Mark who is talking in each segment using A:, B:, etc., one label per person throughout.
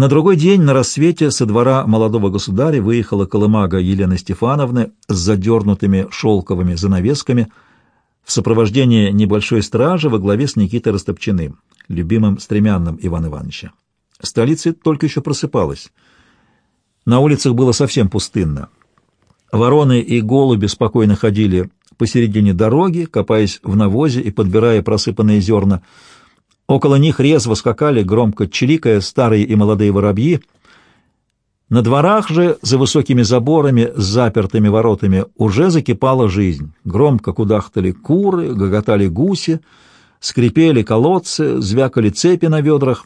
A: На другой день на рассвете со двора молодого государя выехала колымага Елены Стефановны с задернутыми шелковыми занавесками в сопровождении небольшой стражи во главе с Никитой Растопчиным, любимым стремянным Ивана Ивановича. Столица только еще просыпалась. На улицах было совсем пустынно. Вороны и голуби спокойно ходили посередине дороги, копаясь в навозе и подбирая просыпанные зерна, Около них резво скакали, громко чирикая, старые и молодые воробьи. На дворах же, за высокими заборами, с запертыми воротами, уже закипала жизнь. Громко кудахтали куры, гоготали гуси, скрипели колодцы, звякали цепи на ведрах.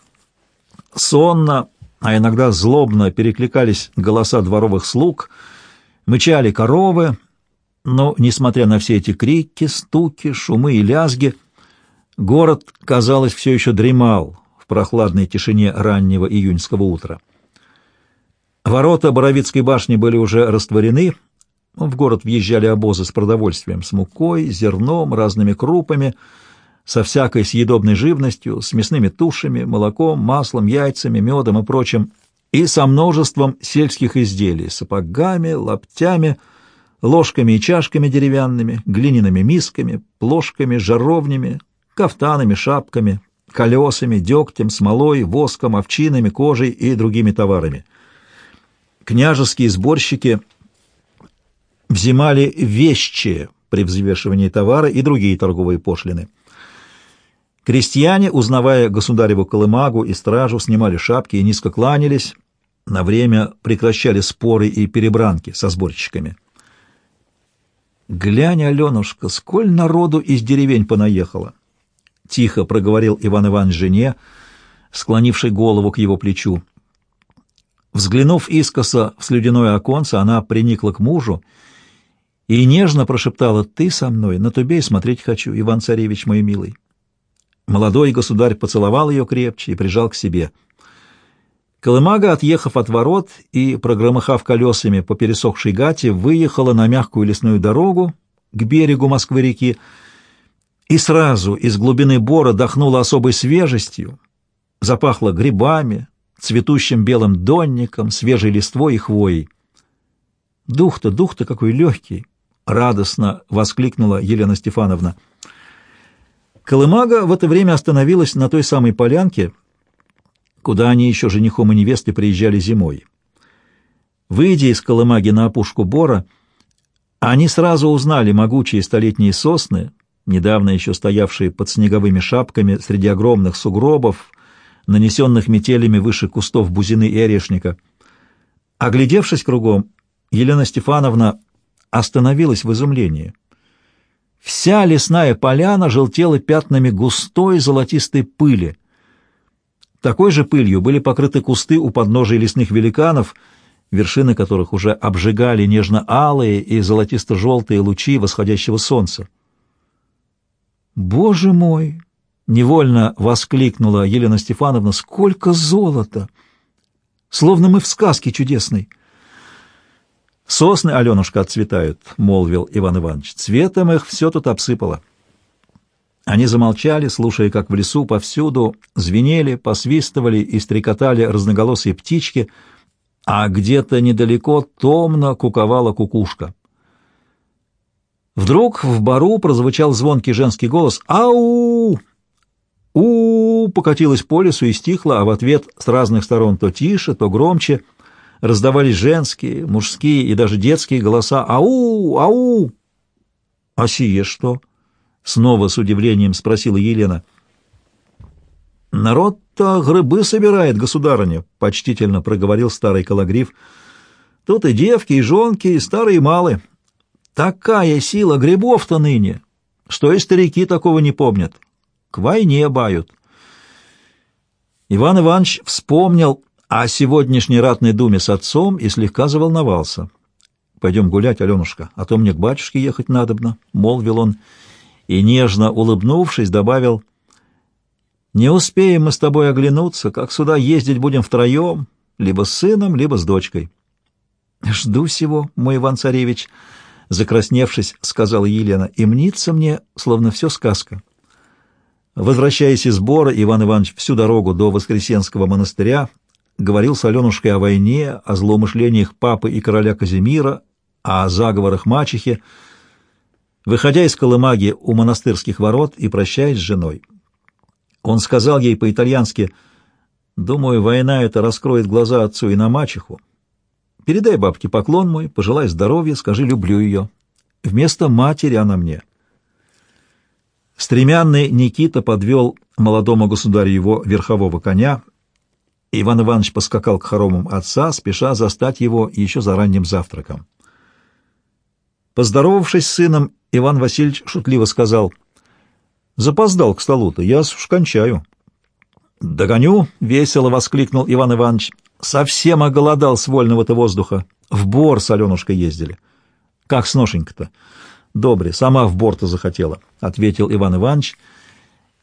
A: Сонно, а иногда злобно перекликались голоса дворовых слуг, мычали коровы, но, несмотря на все эти крики, стуки, шумы и лязги, Город, казалось, все еще дремал в прохладной тишине раннего июньского утра. Ворота Боровицкой башни были уже растворены, в город въезжали обозы с продовольствием, с мукой, зерном, разными крупами, со всякой съедобной живностью, с мясными тушами, молоком, маслом, яйцами, медом и прочим, и со множеством сельских изделий, сапогами, лаптями, ложками и чашками деревянными, глиняными мисками, плошками, жаровнями, кафтанами, шапками, колесами, дегтем, смолой, воском, овчинами, кожей и другими товарами. Княжеские сборщики взимали вещи при взвешивании товара и другие торговые пошлины. Крестьяне, узнавая государеву колымагу и стражу, снимали шапки и низко кланялись, на время прекращали споры и перебранки со сборщиками. «Глянь, Аленушка, сколь народу из деревень понаехало!» — тихо проговорил Иван Иванович жене, склонивший голову к его плечу. Взглянув искоса в слюдяное оконце, она приникла к мужу и нежно прошептала «Ты со мной, на тубей смотреть хочу, Иван-царевич мой милый». Молодой государь поцеловал ее крепче и прижал к себе. Колымага, отъехав от ворот и прогромыхав колесами по пересохшей гате, выехала на мягкую лесную дорогу к берегу Москвы-реки, и сразу из глубины бора дохнуло особой свежестью, запахло грибами, цветущим белым донником, свежей листвой и хвоей. «Дух-то, дух-то какой легкий!» — радостно воскликнула Елена Стефановна. Колымага в это время остановилась на той самой полянке, куда они еще женихом и невестой приезжали зимой. Выйдя из Колымаги на опушку бора, они сразу узнали могучие столетние сосны, недавно еще стоявшие под снеговыми шапками среди огромных сугробов, нанесенных метелями выше кустов бузины и орешника. Оглядевшись кругом, Елена Стефановна остановилась в изумлении. Вся лесная поляна желтела пятнами густой золотистой пыли. Такой же пылью были покрыты кусты у подножия лесных великанов, вершины которых уже обжигали нежно-алые и золотисто-желтые лучи восходящего солнца. «Боже мой!» — невольно воскликнула Елена Стефановна. «Сколько золота! Словно мы в сказке чудесной!» «Сосны, Аленушка, отцветают», — молвил Иван Иванович. «Цветом их все тут обсыпало». Они замолчали, слушая, как в лесу повсюду звенели, посвистывали и стрекотали разноголосые птички, а где-то недалеко томно куковала кукушка. Вдруг в бару прозвучал звонкий женский голос «Ау!» у, покатилась по лесу и стихла, а в ответ с разных сторон то тише, то громче раздавались женские, мужские и даже детские голоса «Ау! Ау!» «А сие что?» — снова с удивлением спросила Елена. «Народ-то грибы собирает, государыня», — почтительно проговорил старый калагриф. «Тут и девки, и жонки, и старые и малые». Такая сила грибов-то ныне, что и старики такого не помнят. К войне бают. Иван Иванович вспомнил о сегодняшней ратной думе с отцом и слегка заволновался. «Пойдем гулять, Аленушка, а то мне к батюшке ехать надобно», — молвил он, и, нежно улыбнувшись, добавил, «Не успеем мы с тобой оглянуться, как сюда ездить будем втроем, либо с сыном, либо с дочкой». «Жду всего, мой Иван-царевич», — закрасневшись, сказала Елена, и мнится мне, словно все сказка. Возвращаясь из сбора, Иван Иванович всю дорогу до Воскресенского монастыря говорил с Аленушкой о войне, о злоумышлениях папы и короля Казимира, о заговорах мачехи, выходя из Колымаги у монастырских ворот и прощаясь с женой. Он сказал ей по-итальянски, «Думаю, война эта раскроет глаза отцу и на мачеху. Передай бабке поклон мой, пожелай здоровья, скажи, люблю ее. Вместо матери она мне». Стремянный Никита подвел молодому государю его верхового коня. Иван Иванович поскакал к хоромам отца, спеша застать его еще за ранним завтраком. Поздоровавшись с сыном, Иван Васильевич шутливо сказал, «Запоздал к столу-то, я уж кончаю». «Догоню!» — весело воскликнул Иван Иванович. «Совсем оголодал с вольного-то воздуха. В бор с Аленушкой ездили». «Как с ношенька-то?» «Добре, сама в борта захотела», — ответил Иван Иванович,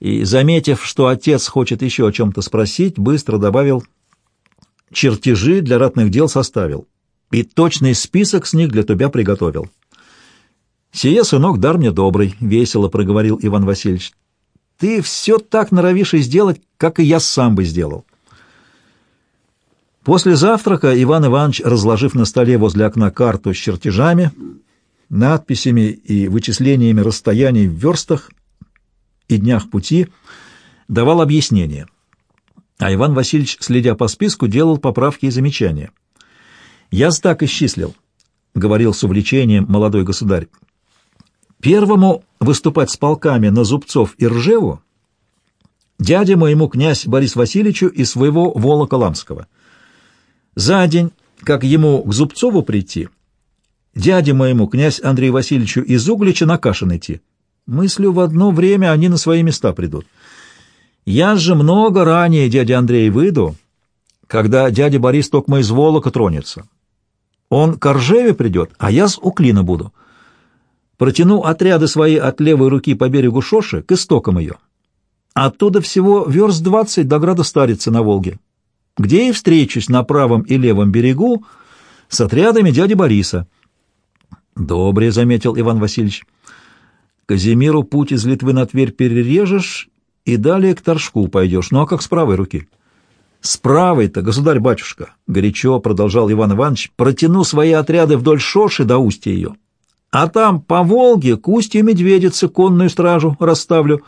A: и, заметив, что отец хочет еще о чем-то спросить, быстро добавил «Чертежи для ратных дел составил, и точный список с них для тебя приготовил». «Сие, сынок, дар мне добрый», — весело проговорил Иван Васильевич. «Ты все так норовишь и сделать, как и я сам бы сделал». После завтрака Иван Иванович, разложив на столе возле окна карту с чертежами, надписями и вычислениями расстояний в верстах и днях пути, давал объяснения. А Иван Васильевич, следя по списку, делал поправки и замечания. «Я так исчислил», — говорил с увлечением молодой государь. «Первому выступать с полками на Зубцов и Ржеву дяде моему князь Борис Васильевичу и своего Волока Ламского. За день, как ему к Зубцову прийти, дяде моему, князь Андрею Васильевичу из Углича на Кашин идти. Мыслю, в одно время они на свои места придут. Я же много ранее, дядя Андрей, выйду, когда дядя Борис токмо из Волока тронется. Он к Ржеве придет, а я с Уклина буду. Протяну отряды свои от левой руки по берегу Шоши к истокам ее. Оттуда всего верст двадцать до града Старицы на Волге, где и встречусь на правом и левом берегу с отрядами дяди Бориса. «Добре», — заметил Иван Васильевич. «Казимиру путь из Литвы на Тверь перережешь и далее к Торжку пойдешь. Ну а как с правой руки?» «С правой-то, государь-батюшка», — горячо продолжал Иван Иванович, — «протяну свои отряды вдоль Шоши до устья ее. А там по Волге к устью Медведицы конную стражу расставлю,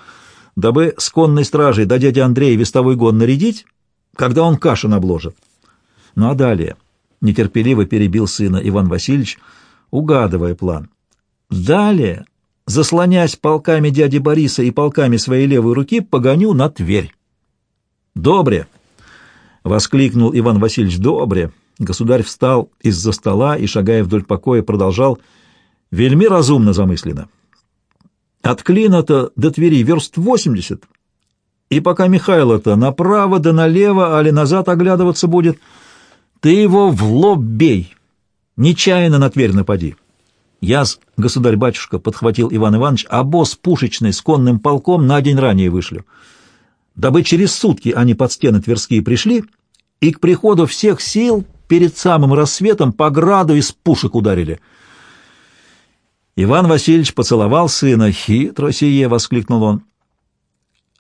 A: дабы с конной стражей до дяди Андрея вестовой гон нарядить, когда он кашу набложит». Ну а далее нетерпеливо перебил сына Иван Васильевич — угадывая план. Далее, заслонясь полками дяди Бориса и полками своей левой руки, погоню на Тверь. «Добре!» — воскликнул Иван Васильевич. «Добре!» Государь встал из-за стола и, шагая вдоль покоя, продолжал вельми разумно замысленно. От Клина-то до Твери верст восемьдесят, и пока Михайло-то направо да налево, али назад оглядываться будет, ты его в лоб бей, Нечаянно на Тверь напади. Яс, государь-батюшка, подхватил Иван Иванович, а босс пушечный с конным полком на день ранее вышлю. Дабы через сутки они под стены Тверские пришли, и к приходу всех сил перед самым рассветом по граду из пушек ударили. Иван Васильевич поцеловал сына. «Хитро сие!» — воскликнул он.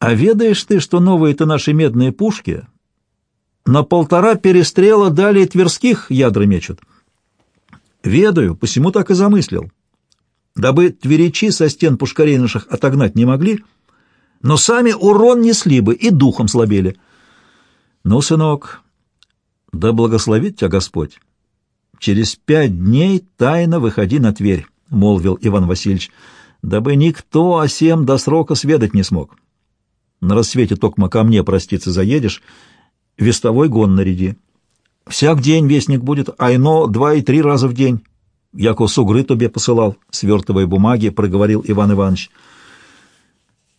A: «А ведаешь ты, что новые-то наши медные пушки на полтора перестрела далее Тверских ядра мечут?» Ведаю, посему так и замыслил. Дабы тверичи со стен пушкарей наших отогнать не могли, но сами урон несли бы и духом слабели. Ну, сынок, да благословит тебя Господь. Через пять дней тайно выходи на Тверь, — молвил Иван Васильевич, — дабы никто о сем до срока сведать не смог. На рассвете токмо ко мне, проститься, заедешь, вестовой гон наряди. Всяк день вестник будет, а ино два и три раза в день. Яко сугры тебе посылал, свертывая бумаги, проговорил Иван Иванович.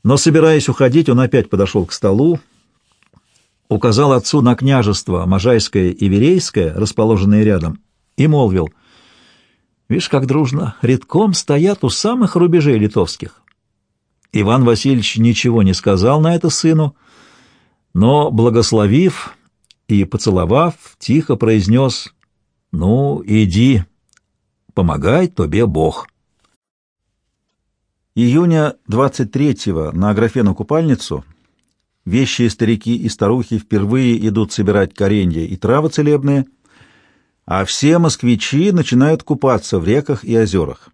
A: Но, собираясь уходить, он опять подошел к столу, указал отцу на княжество Можайское и Верейское, расположенные рядом, и молвил, «Видишь, как дружно, редком стоят у самых рубежей литовских». Иван Васильевич ничего не сказал на это сыну, но, благословив, и, поцеловав, тихо произнес «Ну, иди, помогай тебе Бог». Июня 23-го на Аграфену купальницу вещие старики и старухи впервые идут собирать коренья и травы целебные, а все москвичи начинают купаться в реках и озерах.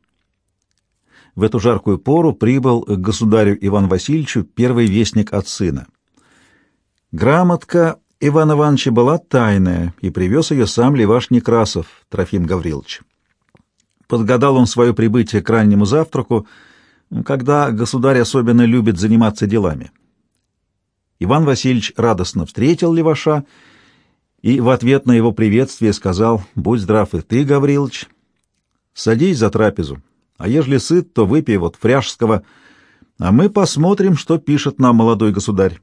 A: В эту жаркую пору прибыл к государю Иван Васильевичу первый вестник от сына. Грамотка Ивана Ивановича была тайная, и привез ее сам Леваш Некрасов, Трофим Гаврилович. Подгадал он свое прибытие к раннему завтраку, когда государь особенно любит заниматься делами. Иван Васильевич радостно встретил Леваша и в ответ на его приветствие сказал «Будь здрав и ты, Гаврилович, садись за трапезу, а ежели сыт, то выпей вот фряжского, а мы посмотрим, что пишет нам молодой государь».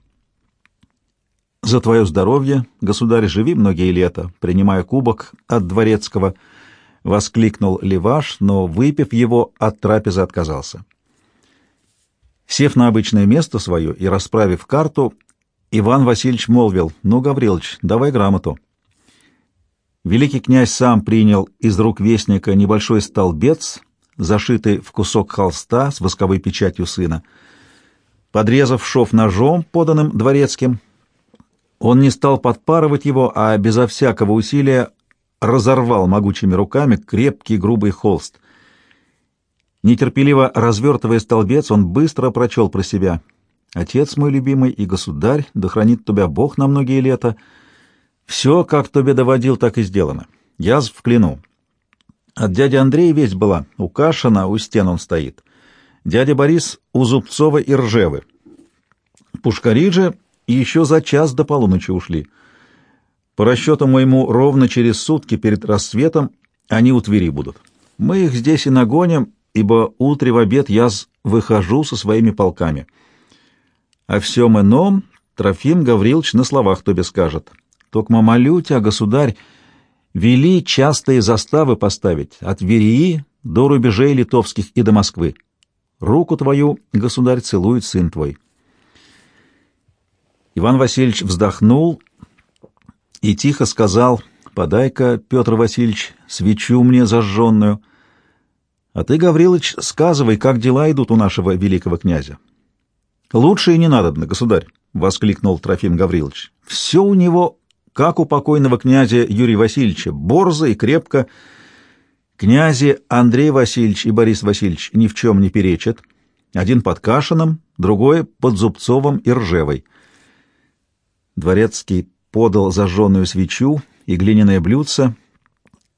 A: «За твое здоровье, государь, живи многие лета», принимая кубок от дворецкого, воскликнул Леваш, но, выпив его, от трапезы отказался. Сев на обычное место свое и расправив карту, Иван Васильевич молвил, «Ну, Гаврилович, давай грамоту». Великий князь сам принял из рук вестника небольшой столбец, зашитый в кусок холста с восковой печатью сына. Подрезав шов ножом, поданным дворецким, он не стал подпарывать его, а безо всякого усилия разорвал могучими руками крепкий грубый холст. Нетерпеливо развертывая столбец, он быстро прочел про себя — Отец мой любимый и государь, да хранит тебя Бог на многие лета. Все, как тебе доводил, так и сделано. Я вкляну. От дяди Андрея весть была. У Кашина у стен он стоит. Дядя Борис у Зубцова и Ржевы. Пушкари же еще за час до полуночи ушли. По расчетам моему, ровно через сутки перед рассветом они у Твери будут. Мы их здесь и нагоним, ибо утре в обед я выхожу со своими полками». О всем ином Трофим Гаврилович на словах тебе скажет. Токма молю тебя, государь, вели частые заставы поставить от Верии до рубежей литовских и до Москвы. Руку твою, государь, целует сын твой. Иван Васильевич вздохнул и тихо сказал, «Подай-ка, Петр Васильевич, свечу мне зажженную. А ты, Гаврилович, сказывай, как дела идут у нашего великого князя. — Лучше и не надобно, государь, — воскликнул Трофим Гаврилович. — Все у него, как у покойного князя Юрия Васильевича, борзо и крепко. Князи Андрей Васильевич и Борис Васильевич ни в чем не перечат. Один под Кашином, другой под Зубцовым и Ржевой. Дворецкий подал зажженную свечу и глиняное блюдце.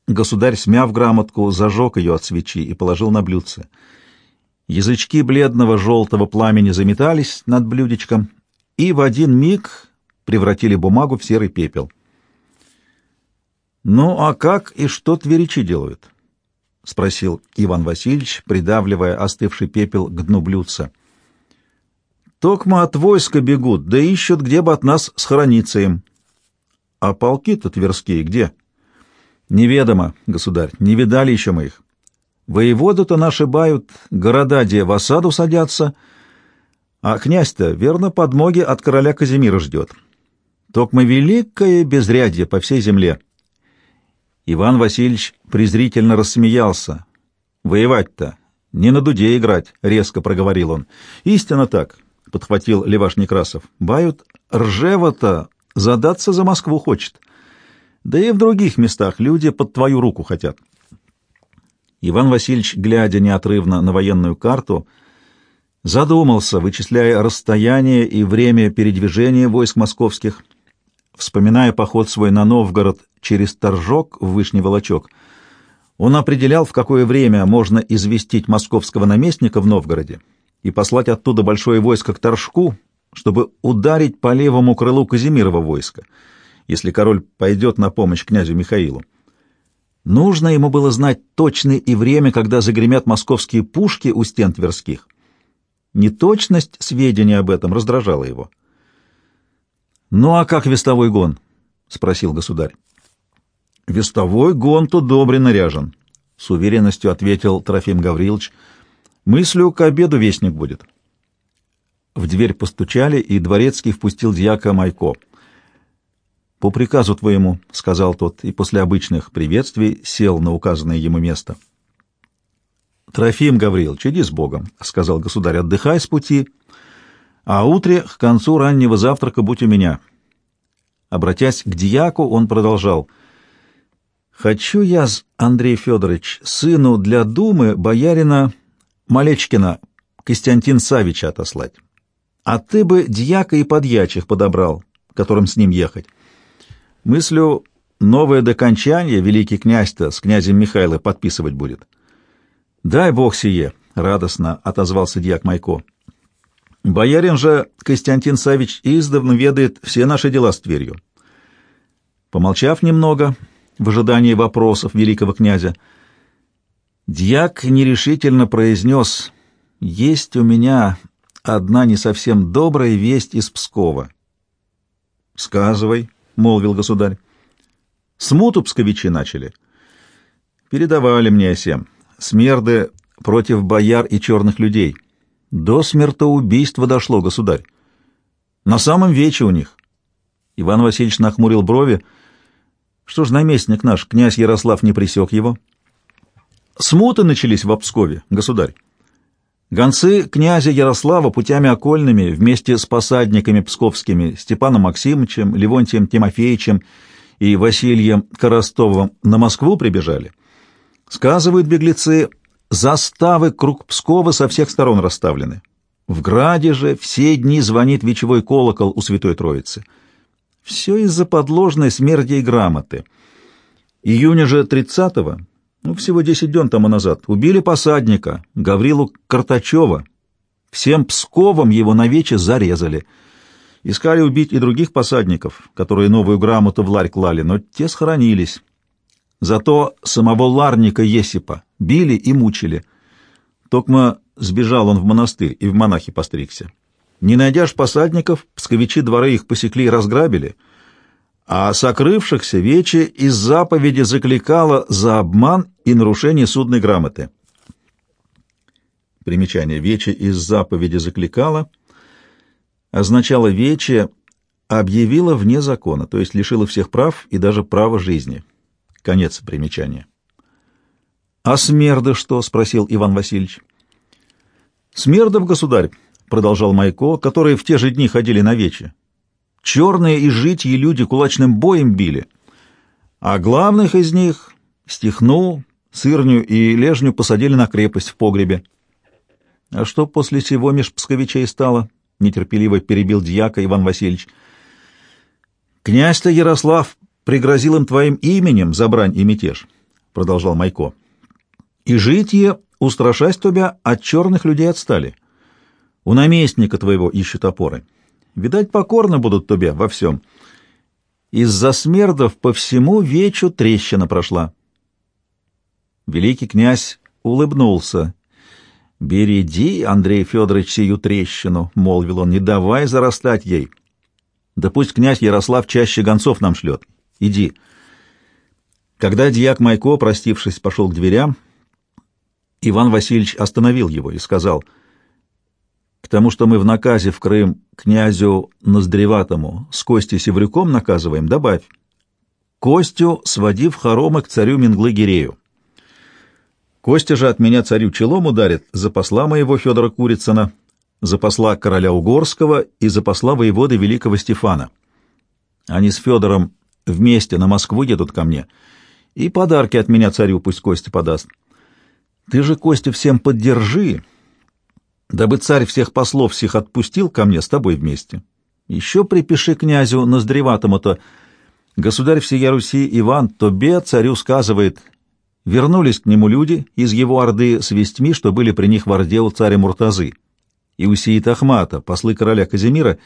A: Государь, смяв грамотку, зажег ее от свечи и положил на блюдце. Язычки бледного желтого пламени заметались над блюдечком и в один миг превратили бумагу в серый пепел. «Ну, а как и что тверичи делают?» — спросил Иван Васильевич, придавливая остывший пепел к дну блюдца. «Токма от войска бегут, да ищут, где бы от нас схорониться им». «А полки-то тверские где?» «Неведомо, государь, не видали еще мы их». Воеводу-то наши бают, города где в осаду садятся, а князь-то, верно, подмоги от короля Казимира ждет. Токмо великое безрядье по всей земле. Иван Васильевич презрительно рассмеялся. «Воевать-то, не на дуде играть», — резко проговорил он. «Истинно так», — подхватил Леваш Некрасов. «Бают, Ржева-то задаться за Москву хочет. Да и в других местах люди под твою руку хотят». Иван Васильевич, глядя неотрывно на военную карту, задумался, вычисляя расстояние и время передвижения войск московских, вспоминая поход свой на Новгород через Торжок в Вышний Волочок. Он определял, в какое время можно известить московского наместника в Новгороде и послать оттуда большое войско к Торжку, чтобы ударить по левому крылу Казимирова войска, если король пойдет на помощь князю Михаилу. Нужно ему было знать точное и время, когда загремят московские пушки у стен Тверских. Неточность сведений об этом раздражала его. «Ну а как вестовой гон?» — спросил государь. «Вестовой гон-то добре наряжен», — с уверенностью ответил Трофим Гаврилович. «Мыслю, к обеду вестник будет». В дверь постучали, и дворецкий впустил дьяка Майко — «По приказу твоему», — сказал тот, и после обычных приветствий сел на указанное ему место. «Трофим Гаврил, иди с Богом», — сказал государь, — «отдыхай с пути, А утре к концу раннего завтрака будь у меня. Обратясь к дьяку, он продолжал. «Хочу я, Андрей Федорович, сыну для думы боярина Малечкина Костянтин Савича отослать. А ты бы дьяка и подьячих подобрал, которым с ним ехать. Мыслю, новое докончание великий князь-то с князем Михайло подписывать будет. Дай бог сие, — радостно отозвался дьяк Майко. Боярин же Константин Савич издавна ведает все наши дела с Тверью. Помолчав немного, в ожидании вопросов великого князя, дьяк нерешительно произнес «Есть у меня одна не совсем добрая весть из Пскова». «Сказывай», — молвил государь. «Смуту псковичи начали». «Передавали мне всем. Смерды против бояр и черных людей». До смертоубийства дошло, государь. На самом вече у них. Иван Васильевич нахмурил брови. Что ж наместник наш, князь Ярослав, не пресек его? Смуты начались в Пскове, государь. Гонцы князя Ярослава путями окольными вместе с посадниками псковскими Степаном Максимовичем, Левонтием Тимофеевичем и Василием Коростовым на Москву прибежали. Сказывают беглецы, Заставы круг Пскова со всех сторон расставлены. В Граде же все дни звонит вечевой колокол у Святой Троицы. Все из-за подложной смерти и грамоты. Июня же 30-го, ну, всего 10 дней тому назад, убили посадника, Гаврилу Картачева. Всем Псковом его навече зарезали. Искали убить и других посадников, которые новую грамоту в ларь клали, но те схоронились. Зато самого Ларника Есипа били и мучили. Токма сбежал он в монастырь и в монахи постригся. Не найдя ж посадников, псковичи дворы их посекли и разграбили, а сокрывшихся вече из заповеди закликало за обман и нарушение судной грамоты. Примечание. Вече из заповеди закликало означало вече объявила вне закона, то есть лишила всех прав и даже права жизни. Конец примечания. «А смерды что?» — спросил Иван Васильевич. «Смердов, государь», — продолжал Майко, — «которые в те же дни ходили на вече. Черные и житьи люди кулачным боем били, а главных из них — Стихну, Сырню и Лежню посадили на крепость в погребе». «А что после сего меж псковичей стало?» — нетерпеливо перебил дьяка Иван Васильевич. «Князь-то Ярослав пригрозил им твоим именем за брань и мятеж», — продолжал Майко. «И житие, устрашась тебя, от черных людей отстали. У наместника твоего ищут опоры. Видать, покорно будут тебе во всем. Из-за смердов по всему вечу трещина прошла». Великий князь улыбнулся. «Береди, Андрей Федорович, сию трещину», — молвил он, — «не давай зарастать ей. Да пусть князь Ярослав чаще гонцов нам шлет. Иди. Когда дьяк Майко, простившись, пошел к дверям, Иван Васильевич остановил его и сказал, «К тому, что мы в наказе в Крым князю Ноздреватому с Костей Севрюком наказываем, добавь, Костю своди в хоромы к царю Минглы-Гирею. Костя же от меня царю челом ударит за посла моего Федора Курицына, за посла короля Угорского и за посла воеводы великого Стефана. Они с Федором Вместе на Москву едут ко мне. И подарки от меня царю пусть Костя подаст. Ты же, Костя, всем поддержи, дабы царь всех послов всех отпустил ко мне с тобой вместе. Еще припиши князю Ноздреватому-то, государь всея Руси Иван Тобе царю сказывает, вернулись к нему люди из его орды с вестьми, что были при них в орде у царя Муртазы, и у Сиит Ахмата, послы короля Казимира,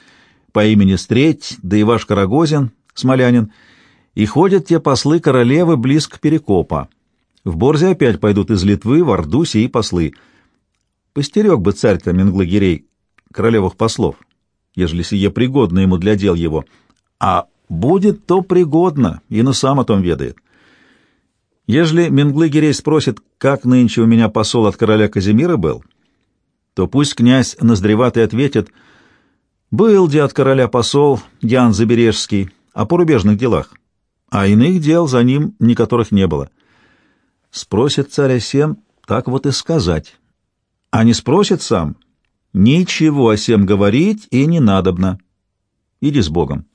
A: по имени Стреть, да и ваш Карагозин, смолянин, и ходят те послы королевы близко Перекопа. В Борзе опять пойдут из Литвы в Орду сии послы. Постерег бы царь-то Менглагерей королевых послов, ежели сие пригодно ему для дел его, а будет то пригодно, и на сам о том ведает. Ежели Менглы-Гирей спросит, как нынче у меня посол от короля Казимира был, то пусть князь Ноздреватый ответит, «Был где от короля посол Ян Забережский о порубежных делах, а иных дел за ним никоторых не было. Спросит царя Сем, так вот и сказать. А не спросит сам, Ничего о сем говорить и не надобно. Иди с Богом.